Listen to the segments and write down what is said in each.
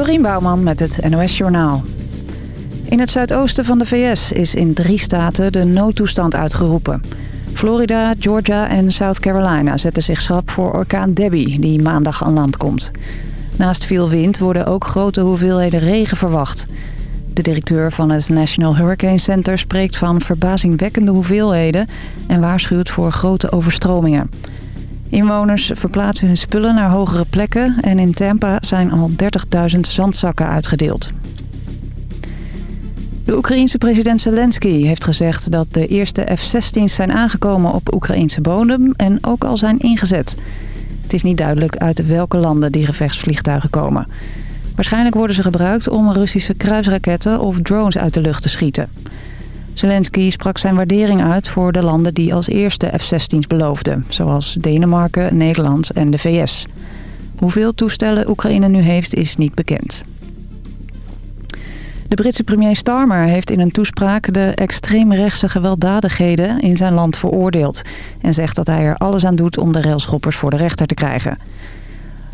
Dorien Bouwman met het NOS Journaal. In het zuidoosten van de VS is in drie staten de noodtoestand uitgeroepen. Florida, Georgia en South Carolina zetten zich schrap voor orkaan Debbie... die maandag aan land komt. Naast veel wind worden ook grote hoeveelheden regen verwacht. De directeur van het National Hurricane Center spreekt van verbazingwekkende hoeveelheden... en waarschuwt voor grote overstromingen. Inwoners verplaatsen hun spullen naar hogere plekken... en in Tampa zijn al 30.000 zandzakken uitgedeeld. De Oekraïense president Zelensky heeft gezegd dat de eerste F-16's zijn aangekomen op Oekraïense bodem en ook al zijn ingezet. Het is niet duidelijk uit welke landen die gevechtsvliegtuigen komen. Waarschijnlijk worden ze gebruikt om Russische kruisraketten of drones uit de lucht te schieten. Zelensky sprak zijn waardering uit voor de landen die als eerste F-16's beloofden... zoals Denemarken, Nederland en de VS. Hoeveel toestellen Oekraïne nu heeft is niet bekend. De Britse premier Starmer heeft in een toespraak de extreemrechtse gewelddadigheden in zijn land veroordeeld. En zegt dat hij er alles aan doet om de railschoppers voor de rechter te krijgen.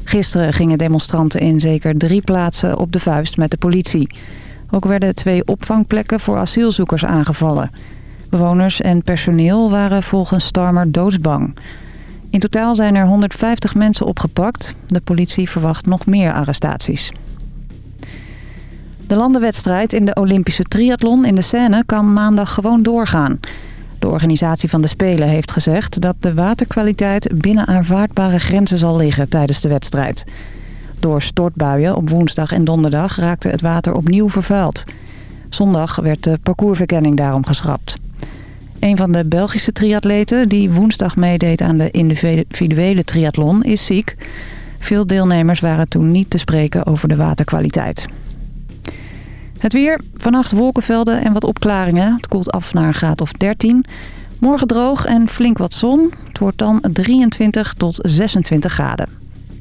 Gisteren gingen demonstranten in zeker drie plaatsen op de vuist met de politie. Ook werden twee opvangplekken voor asielzoekers aangevallen. Bewoners en personeel waren volgens Starmer doodsbang. In totaal zijn er 150 mensen opgepakt. De politie verwacht nog meer arrestaties. De landenwedstrijd in de Olympische triathlon in de Seine kan maandag gewoon doorgaan. De organisatie van de Spelen heeft gezegd dat de waterkwaliteit binnen aanvaardbare grenzen zal liggen tijdens de wedstrijd. Door stortbuien op woensdag en donderdag raakte het water opnieuw vervuild. Zondag werd de parcoursverkenning daarom geschrapt. Een van de Belgische triatleten die woensdag meedeed aan de individuele triathlon is ziek. Veel deelnemers waren toen niet te spreken over de waterkwaliteit. Het weer, vannacht wolkenvelden en wat opklaringen. Het koelt af naar een graad of 13. Morgen droog en flink wat zon. Het wordt dan 23 tot 26 graden.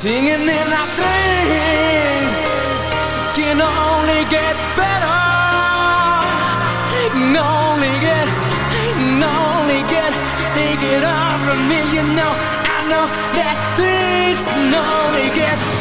Singing in our things can only get better. It can only get, it can only get, think it over me. You know, I know that things can only get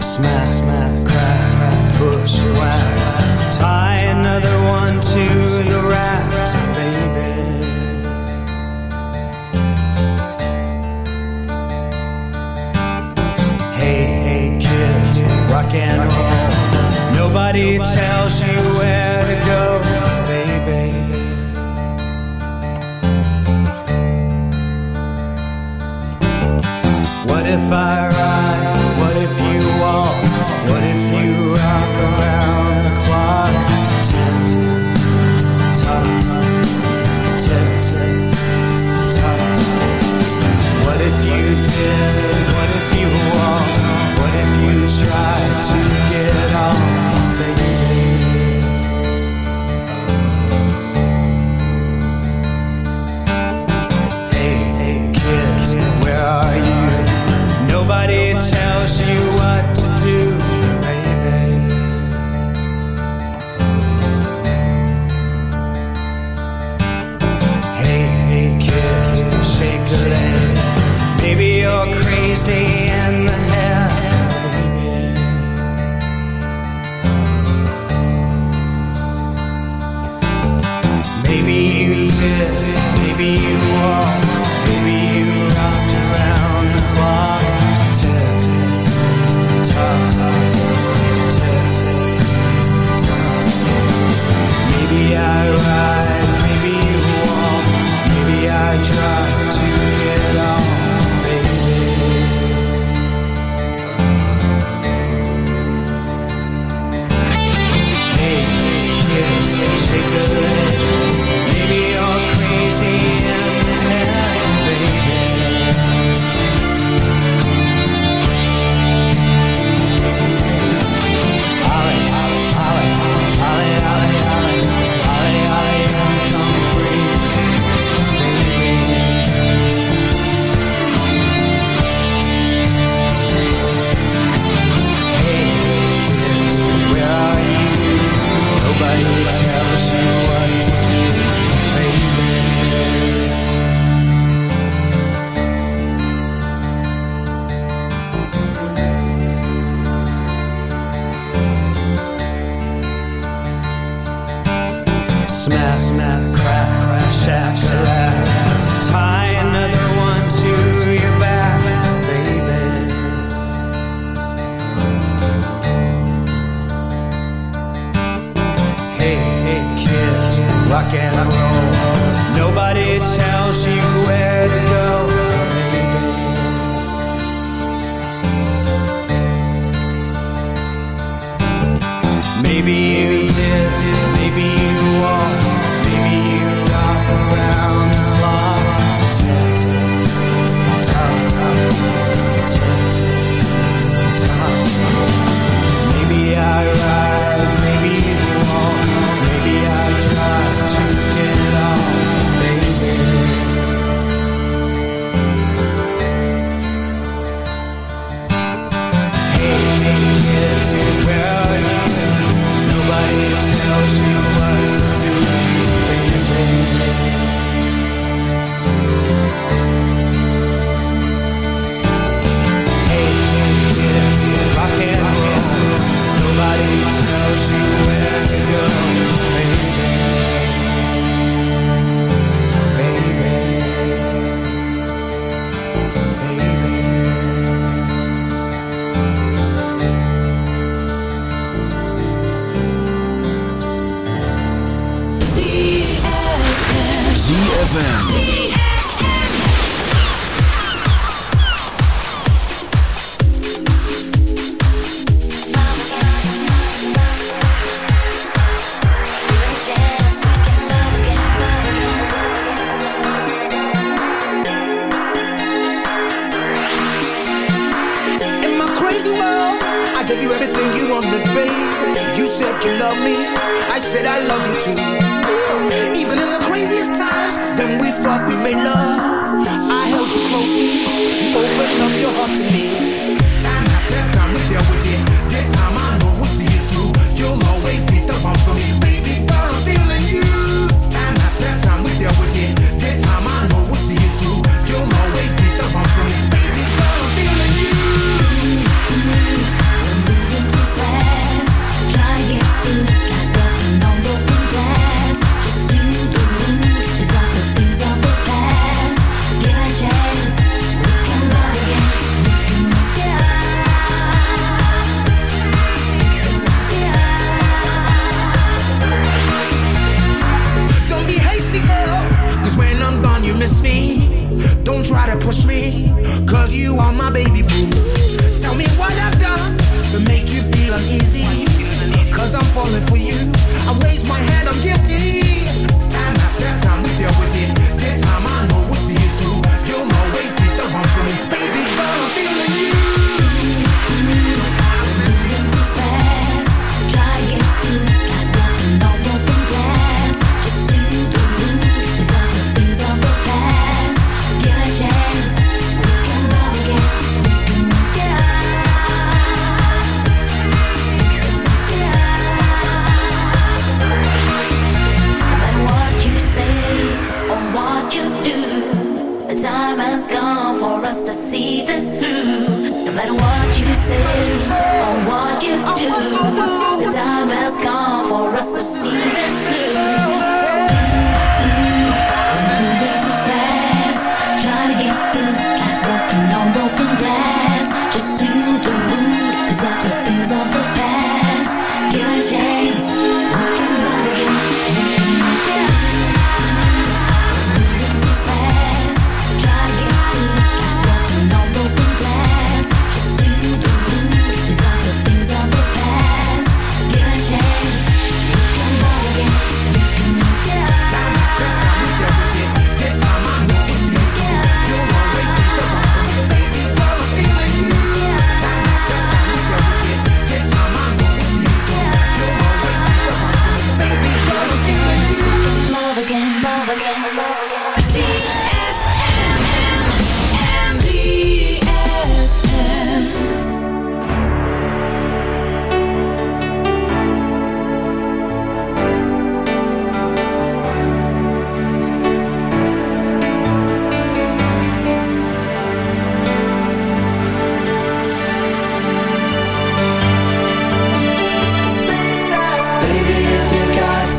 Smash, smash, crack, push, whack. Tie another one to the racks, baby. Hey, hey, kid, rock and roll. Nobody tell. fire.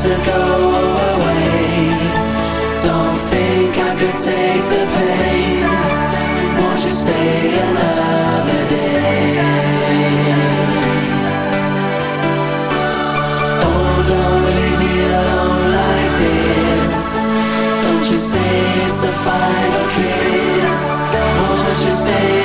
To go away, don't think I could take the pain. Won't you stay another day? Oh, don't leave me alone like this. Don't you say it's the final kiss. Won't you stay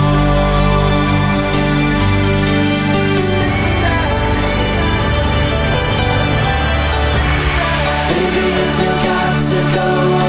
Go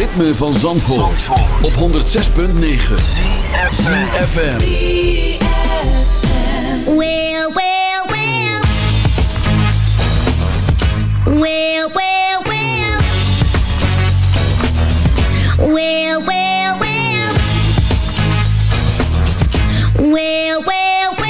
ritme van Zandvoort, Zandvoort. op 106.9 CFFM Well, well, well. Well, well, well. Well, well, well. Well, well, well.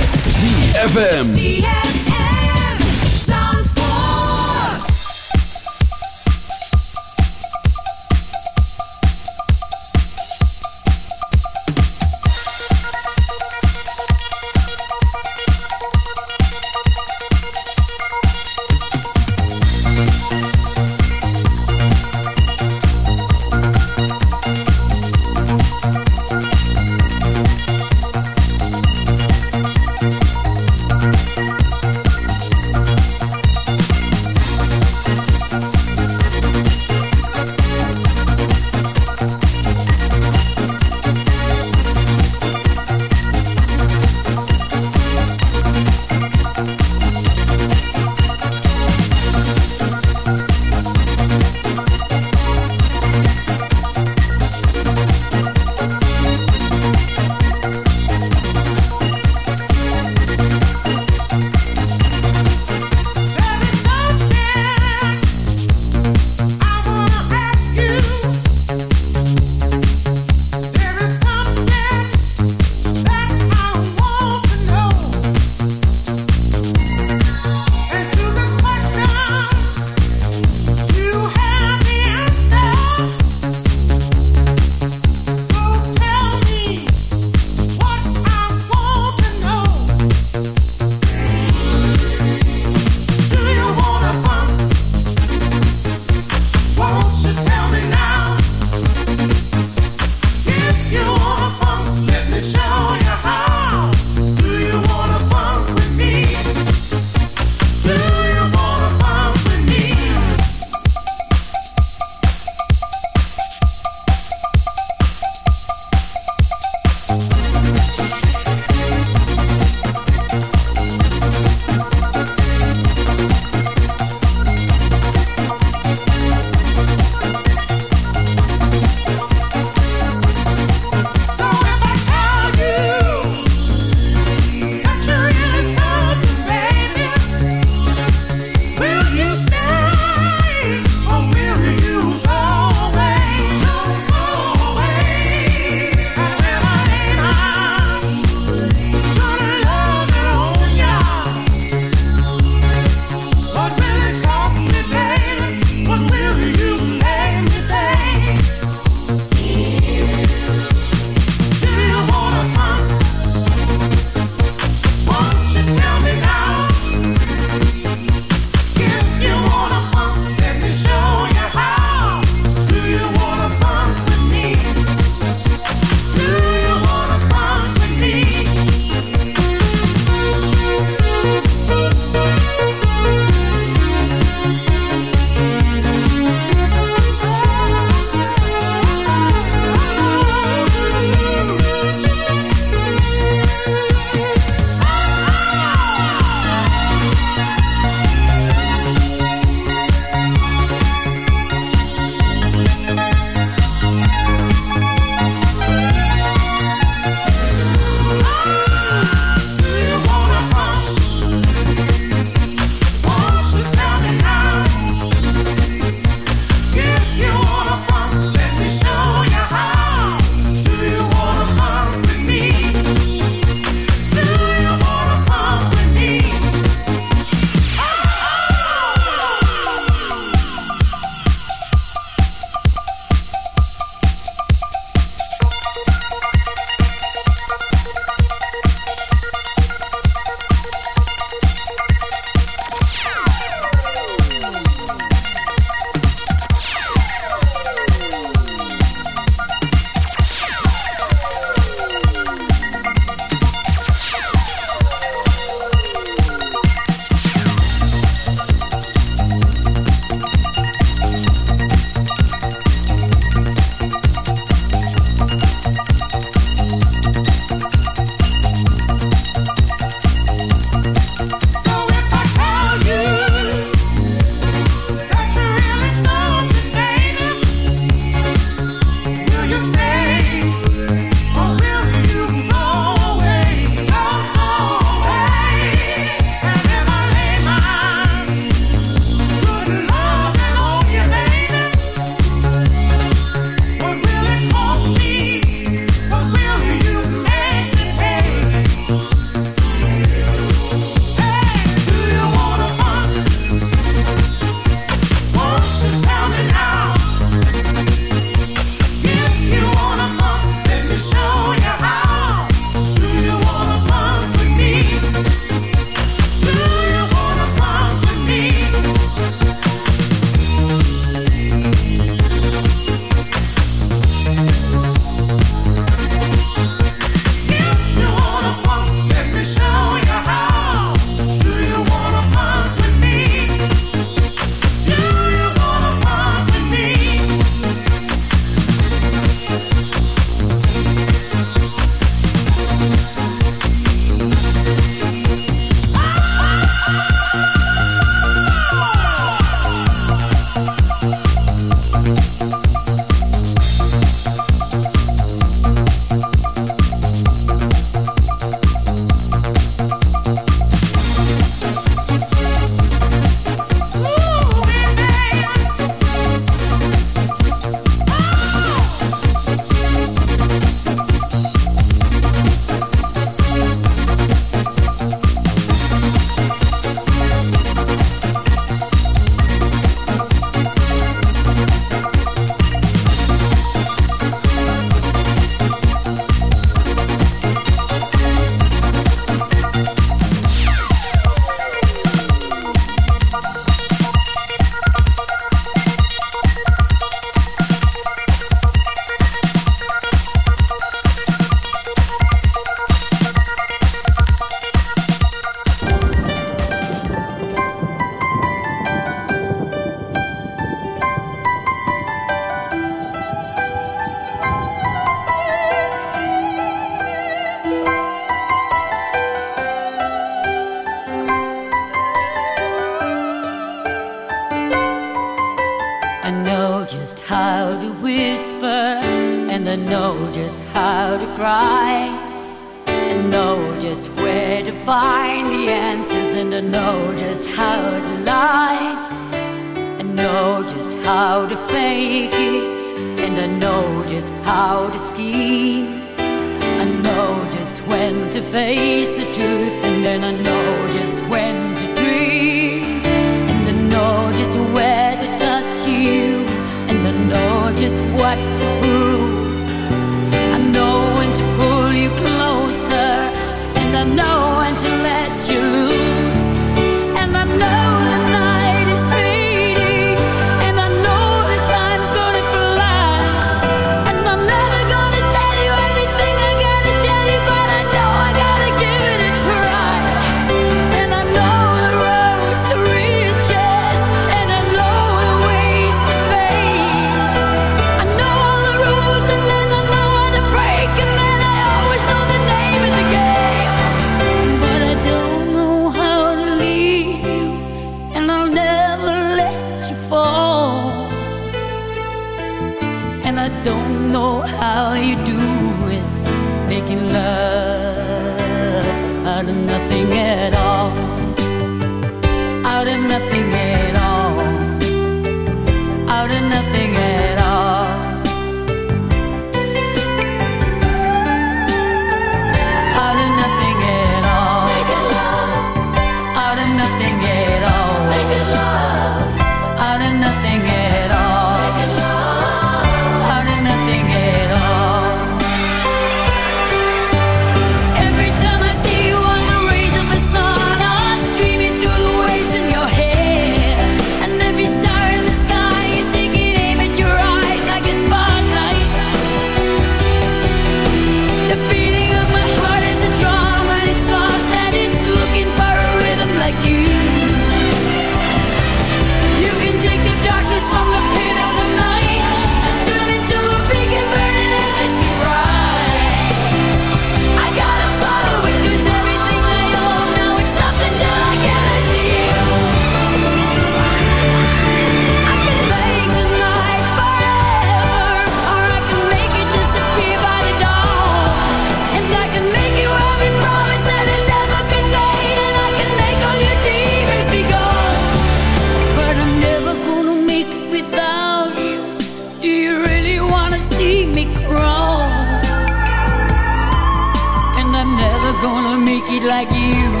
like you.